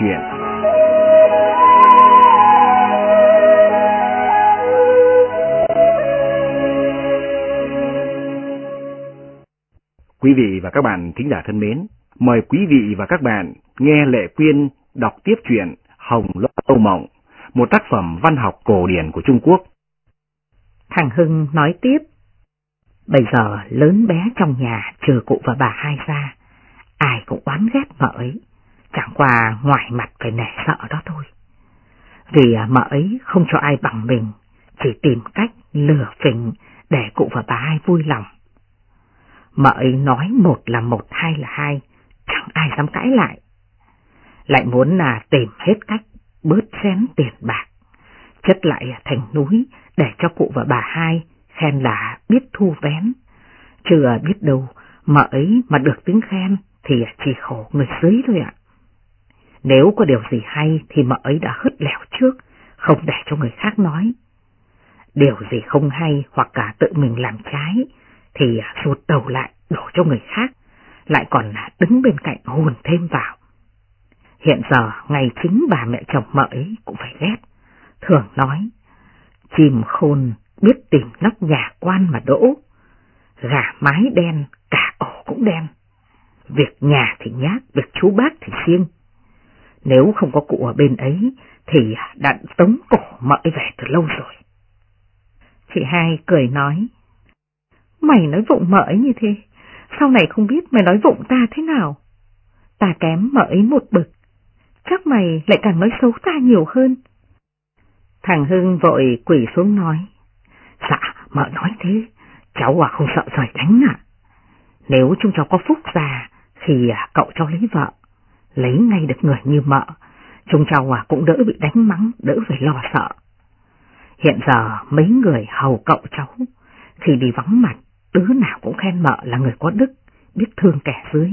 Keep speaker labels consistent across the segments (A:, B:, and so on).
A: chuyện. Quý vị và các bạn thính giả thân mến, mời quý vị và các bạn nghe Lệ Quyên đọc tiếp truyện Hồng Lâu Mộng, một tác phẩm văn học cổ điển của Trung Quốc.
B: Thằng Hưng nói tiếp, bây giờ lớn bé trong nhà trừ cụ và bà hai ra, ai cũng oán ghét vợ ấy, chẳng qua ngoài mặt phải nể sợ đó thôi. Vì à, mợ ấy không cho ai bằng mình, chỉ tìm cách lừa phình để cụ và bà hai vui lòng. Mợ ấy nói một là một, hai là hai, chẳng ai dám cãi lại. Lại muốn là tìm hết cách bớt xén tiền bạc, chất lại thành núi để cho cụ và bà hai khen là biết thu vén. Chưa biết đâu, mợ ấy mà được tiếng khen thì chỉ khổ người dưới thôi ạ. Nếu có điều gì hay thì mợ ấy đã hứt lẻo trước, không để cho người khác nói. Điều gì không hay hoặc cả tự mình làm trái thì rụt đầu lại đổ cho người khác, lại còn đứng bên cạnh hồn thêm vào. Hiện giờ ngày chính bà mẹ chồng mợ ấy cũng phải ghét, thường nói, chìm khôn biết tìm nóc nhà quan mà đỗ, gà mái đen, cả ổ cũng đen. Việc nhà thì nhát, việc chú bác thì xiêng. Nếu không có cụ ở bên ấy thì đã tống cổ mợi về từ lâu rồi. Chị hai cười nói, Mày nói vụng mợ ấy như thế, sau này không biết mày nói vụng ta thế nào. Ta kém mợ ấy một bực, chắc mày lại càng nói xấu ta nhiều hơn. Thằng Hưng vội quỷ xuống nói, Dạ, mợ nói thế, cháu à không sợ trời đánh à. Nếu chúng cháu có phúc già thì à, cậu cho lấy vợ, lấy ngay được người như mợ, chúng cháu à cũng đỡ bị đánh mắng, đỡ phải lo sợ. Hiện giờ mấy người hầu cậu cháu, khi đi vắng mặt, đứa nào cũng khen mợ là người có đức, biết thương kẻ dưới.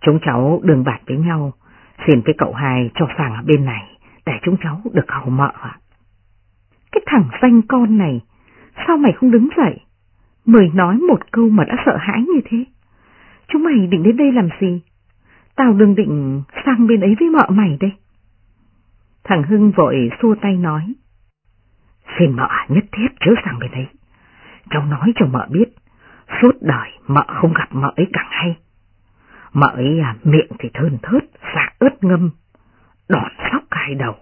B: Chúng cháu đường bạt với nhau, xin cái cậu hai cho sang ở bên này, để chúng cháu được hầu mợ ạ. Cái thằng danh con này, sao mày không đứng dậy? Mời nói một câu mà đã sợ hãi như thế. Chúng mày định đến đây làm gì? Tao đừng định sang bên ấy với mợ mày đây. Thằng Hưng vội xua tay nói. Xin mợ nhất thiết chớ sang bên ấy. Cháu nói cho mợ biết, suốt đời mợ không gặp mợ ấy càng hay. Mợ ấy à, miệng thì thơn thớt, xạ ướt ngâm, đòn sóc cài đầu.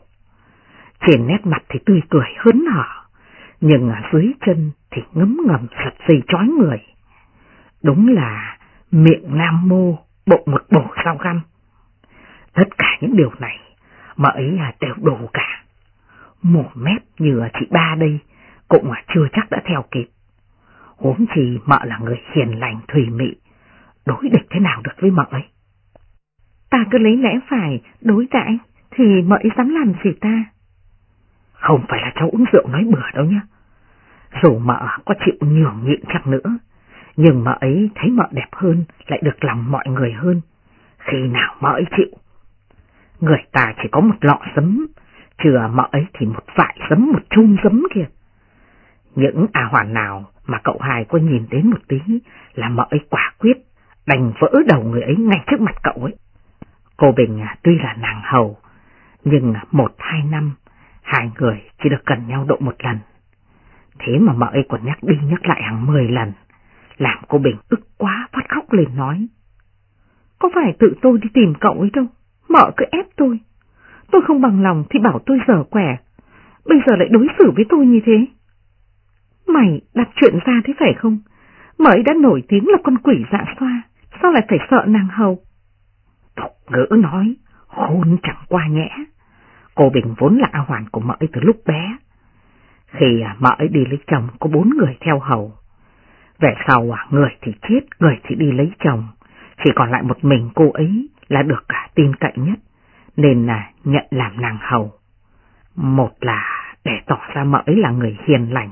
B: Trên nét mặt thì tươi cười hớn hở, nhưng ở dưới chân thì ngấm ngầm sật dây chói người. Đúng là miệng nam mô, bộ một bổ sao găm. Tất cả những điều này, mợ ấy à, đều đủ cả. Mồm mép như chị ba đây, cũng mà chưa chắc đã theo kịp. Huống chi mợ là người hiền lành thùy mị, đối địch thế nào được với mợ ấy. Ta cứ lấy lẽ phải đối đãi thì mợ ấy dám làm gì ta? Không phải là cháu uống rượu nói bừa đâu nhá. Dù mợ có chịu nhường nhịn chắc nữa, nhưng mợ ấy thấy mợ đẹp hơn, lại được lòng mọi người hơn. Khi nào mợ ấy chịu? Người ta chỉ có một lọ sấm chừa mợ ấy thì một vại sấm một chung sấm kìa Những à hoàn nào mà cậu hai có nhìn đến một tí là mợ ấy quả quyết, đành vỡ đầu người ấy ngay trước mặt cậu ấy. Cô Bình à, tuy là nàng hầu, nhưng à, một hai năm, hai người chỉ được gần nhau độ một lần. Thế mà mợ ấy còn nhắc đi nhắc lại hàng mười lần, làm cô Bình ức quá phát khóc lên nói. Có phải tự tôi đi tìm cậu ấy đâu, mợ cứ ép tôi. Tôi không bằng lòng thì bảo tôi dở quẻ, bây giờ lại đối xử với tôi như thế. Mày đặt chuyện ra thế phải không? Mợ ấy đã nổi tiếng là con quỷ dạ xoa, sao lại phải sợ nàng hầu? Tục ngữ nói, hôn chẳng qua nhẽ. Cô Bình vốn là A Hoàn của mợ ấy từ lúc bé. Khi à, mợ ấy đi lấy chồng có bốn người theo hầu. Về sau à, người thì chết, người thì đi lấy chồng. Chỉ còn lại một mình cô ấy là được cả tin cậy nhất, nên là nhận làm nàng hầu. Một là để tỏ ra mợ ấy là người hiền lành,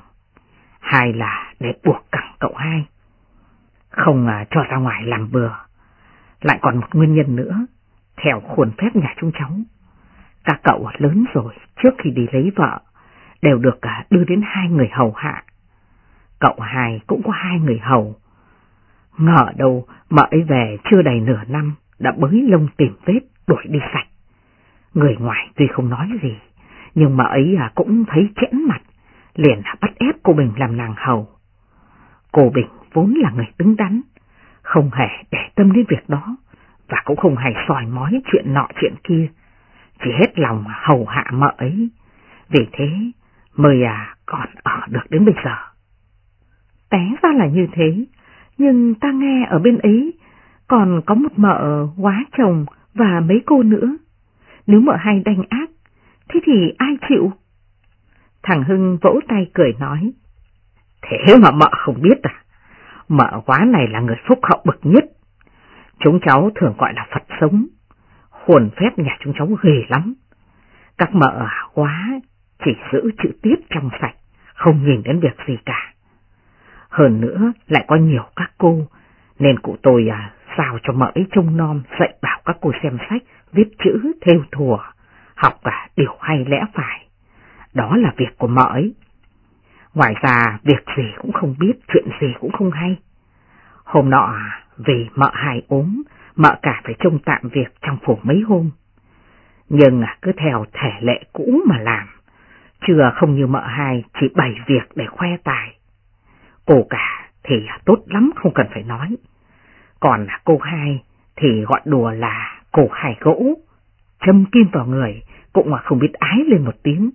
B: hai là để buộc cẳng cậu hai. Không à, cho ra ngoài làm bừa. Lại còn một nguyên nhân nữa, theo khuôn phép nhà chúng cháu. Các cậu lớn rồi, trước khi đi lấy vợ, đều được à, đưa đến hai người hầu hạ. Cậu hai cũng có hai người hầu. Ngờ đâu mà ấy về chưa đầy nửa năm, đã bới lông tìm vết, đuổi đi sạch. Người ngoài tuy không nói gì, nhưng mà ấy à cũng thấy chẽn mặt, liền à bắt ép cô Bình làm nàng hầu. Cô Bình vốn là người đứng đắn, không hề để tâm đến việc đó, và cũng không hề soi mói chuyện nọ chuyện kia, chỉ hết lòng hầu hạ mợ ấy, vì thế mới à còn ở được đến bây giờ. Té ra là như thế, nhưng ta nghe ở bên ấy còn có một mợ quá chồng và mấy cô nữa. Nếu mợ hay đành ác, thế thì ai chịu? Thằng Hưng vỗ tay cười nói. Thế mà mợ không biết à? Mợ quá này là người phúc hậu bậc nhất. Chúng cháu thường gọi là Phật sống. Hồn phép nhà chúng cháu ghê lắm. Các mợ quá chỉ giữ chữ tiết trong sạch, không nhìn đến việc gì cả. Hơn nữa lại có nhiều các cô, nên cụ tôi à, sao cho mợ ấy trông nom dạy bảo các cô xem sách, viết chữ, theo thùa, học cả điều hay lẽ phải. Đó là việc của mợ ấy. Ngoài ra việc gì cũng không biết, chuyện gì cũng không hay. Hôm nọ à, vì mợ hài ốm, mợ cả phải trông tạm việc trong phủ mấy hôm. Nhưng à, cứ theo thể lệ cũ mà làm, chưa không như mợ hai chỉ bày việc để khoe tài. Cô cả thì tốt lắm không cần phải nói. Còn cô hai thì gọi đùa là cô hai gỗ, châm kim vào người cũng mà không biết ái lên một tiếng.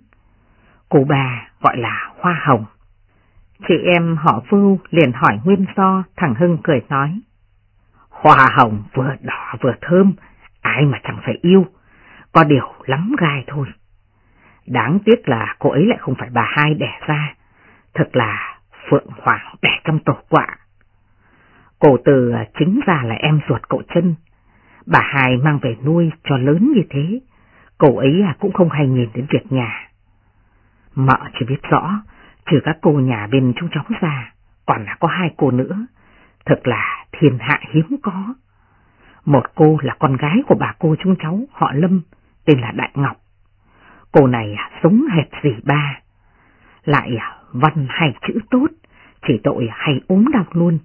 B: Cô bà gọi là hoa hồng. Chị em họ Vưu liền hỏi nguyên do, thằng Hưng cười nói. Hoa hồng vừa đỏ vừa thơm, ai mà chẳng phải yêu, có điều lắm gai thôi. Đáng tiếc là cô ấy lại không phải bà hai đẻ ra, thật là Phượng Hoàng đẻ trong tổ quạ. Cổ từ chính ra là em ruột cậu chân, bà hai mang về nuôi cho lớn như thế, cậu ấy à cũng không hay nhìn đến việc nhà. Mợ chỉ biết rõ, trừ các cô nhà bên chúng cháu ra, còn là có hai cô nữa, thật là thiên hạ hiếm có. Một cô là con gái của bà cô chúng cháu họ Lâm, tên là Đại Ngọc. Cô này à, sống hệt gì ba, lại à, văn hay chữ tốt, chỉ tội hay ốm đau luôn.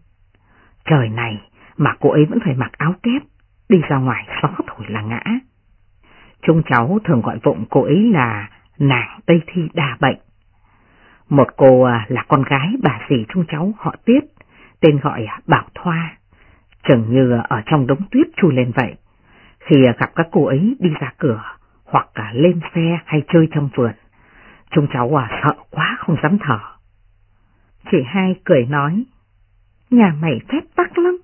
B: Trời này mà cô ấy vẫn phải mặc áo kép, đi ra ngoài gió thổi là ngã. Chúng cháu thường gọi vụng cô ấy là nàng Tây Thi đa bệnh. Một cô à, là con gái bà dì chúng cháu họ Tiết, tên gọi à, Bảo Thoa, chừng như ở trong đống tuyết chui lên vậy. Khi à, gặp các cô ấy đi ra cửa, hoặc cả lên xe hay chơi trong vườn, chúng cháu sợ quá không dám thở. Chị hai cười nói, nhà mày phép tắc lắm,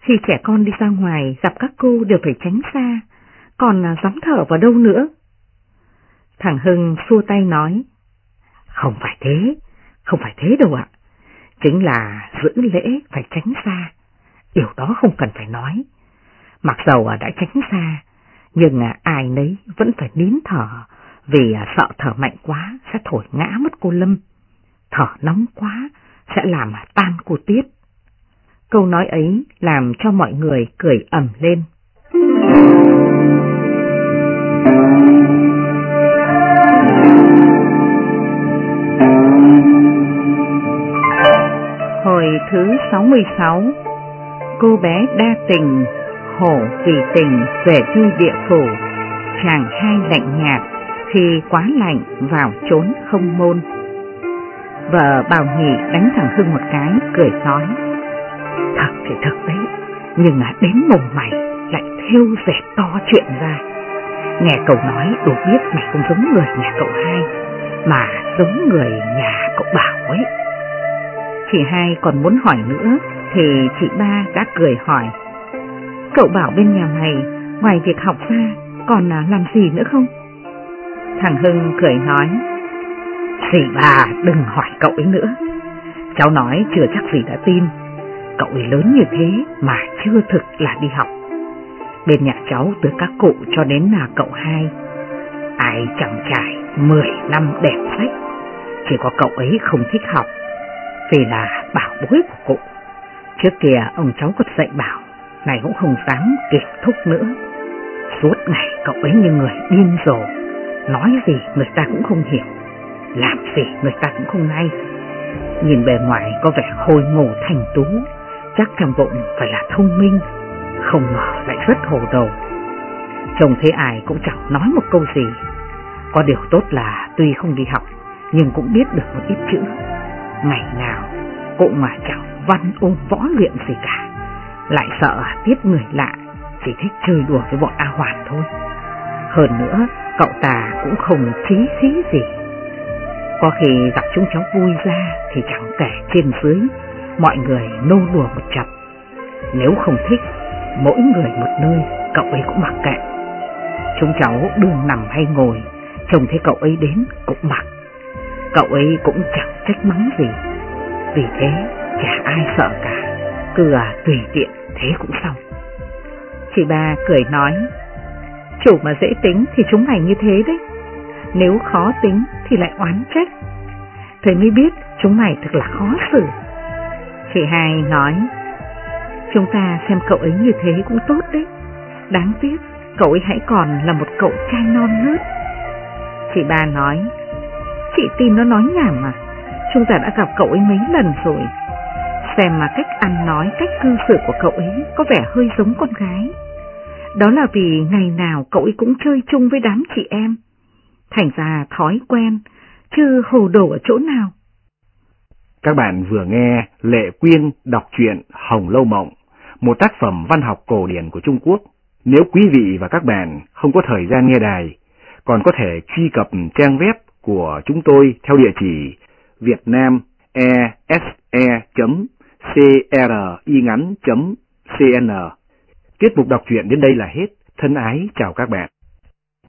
B: khi trẻ con đi ra ngoài gặp các cô đều phải tránh xa, còn à, dám thở vào đâu nữa. Thằng Hưng xua tay nói, không phải thế, không phải thế đâu ạ. Chính là giữ lễ phải tránh xa, điều đó không cần phải nói. Mặc dầu à, đã tránh xa, nhưng à, ai nấy vẫn phải nín thở vì sợ thở mạnh quá sẽ thổi ngã mất cô Lâm. Thở nóng quá sẽ làm tan cô Tiết. Câu nói ấy làm cho mọi người cười ẩm lên. Hồi thứ 66 Cô bé đa tình, hổ vì tình về thư địa phủ, chàng hai lạnh nhạt khi quá lạnh vào trốn không môn. Vợ bào nhị đánh thằng Hưng một cái, cười nói, thật thì thật đấy, nhưng à đến mồm mày lại theo dệt to chuyện ra. Nghe cậu nói đủ biết mày không giống người nhà cậu hai, mà giống người nhà cậu bảo ấy. Chị hai còn muốn hỏi nữa, thì chị ba đã cười hỏi. Cậu bảo bên nhà mày, ngoài việc học ra, còn à, làm gì nữa không? Thằng Hưng cười nói, Dì bà đừng hỏi cậu ấy nữa. Cháu nói chưa chắc gì đã tin, cậu ấy lớn như thế mà chưa thực là đi học. Bên nhà cháu từ các cụ cho đến là cậu hai, ai chẳng trải 10 năm đẹp sách, chỉ có cậu ấy không thích học, vì là bảo bối của cụ. Trước kia ông cháu còn dạy bảo, này cũng không dám kịp thúc nữa. Suốt ngày cậu ấy như người điên rồ, nói gì người ta cũng không hiểu, làm gì người ta cũng không ngay. Nhìn bề ngoài có vẻ khôi ngô thành tú, chắc trong bụng phải là thông minh, không ngờ lại rất hồ đồ. Chồng thấy ai cũng chẳng nói một câu gì. Có điều tốt là tuy không đi học, nhưng cũng biết được một ít chữ. Ngày nào cũng mà chẳng văn ôn võ luyện gì cả. Lại sợ tiếp người lạ, chỉ thích chơi đùa với bọn A Hoàn thôi. Hơn nữa, cậu ta cũng không trí khí gì. Có khi gặp chúng cháu vui ra thì chẳng kể trên dưới, mọi người nô đùa một chặp. Nếu không thích, mỗi người một nơi, cậu ấy cũng mặc kệ. Chúng cháu đường nằm hay ngồi, trông thấy cậu ấy đến cũng mặc. Cậu ấy cũng chẳng trách mắng gì. Vì thế, chả ai sợ cả, cứ à, tùy tiện thế cũng xong. Chị ba cười nói, chủ mà dễ tính thì chúng mày như thế đấy. Nếu khó tính thì lại oán trách. Thầy mới biết chúng mày thật là khó xử. Chị hai nói, chúng ta xem cậu ấy như thế cũng tốt đấy. Đáng tiếc, cậu ấy hãy còn là một cậu trai non nớt. Chị ba nói, chị tin nó nói nhảm à, chúng ta đã gặp cậu ấy mấy lần rồi. Xem mà cách ăn nói, cách cư xử của cậu ấy có vẻ hơi giống con gái. Đó là vì ngày nào cậu ấy cũng chơi chung với đám chị em. Thành ra thói quen, chứ hồ đồ ở chỗ nào.
A: Các bạn vừa nghe Lệ Quyên đọc truyện Hồng Lâu Mộng, một tác phẩm văn học cổ điển của Trung Quốc. Nếu quý vị và các bạn không có thời gian nghe đài, còn có thể truy cập trang web của chúng tôi theo địa chỉ vietnamese.cringắn.cn. Tiết mục đọc truyện đến đây là hết. Thân ái chào các bạn.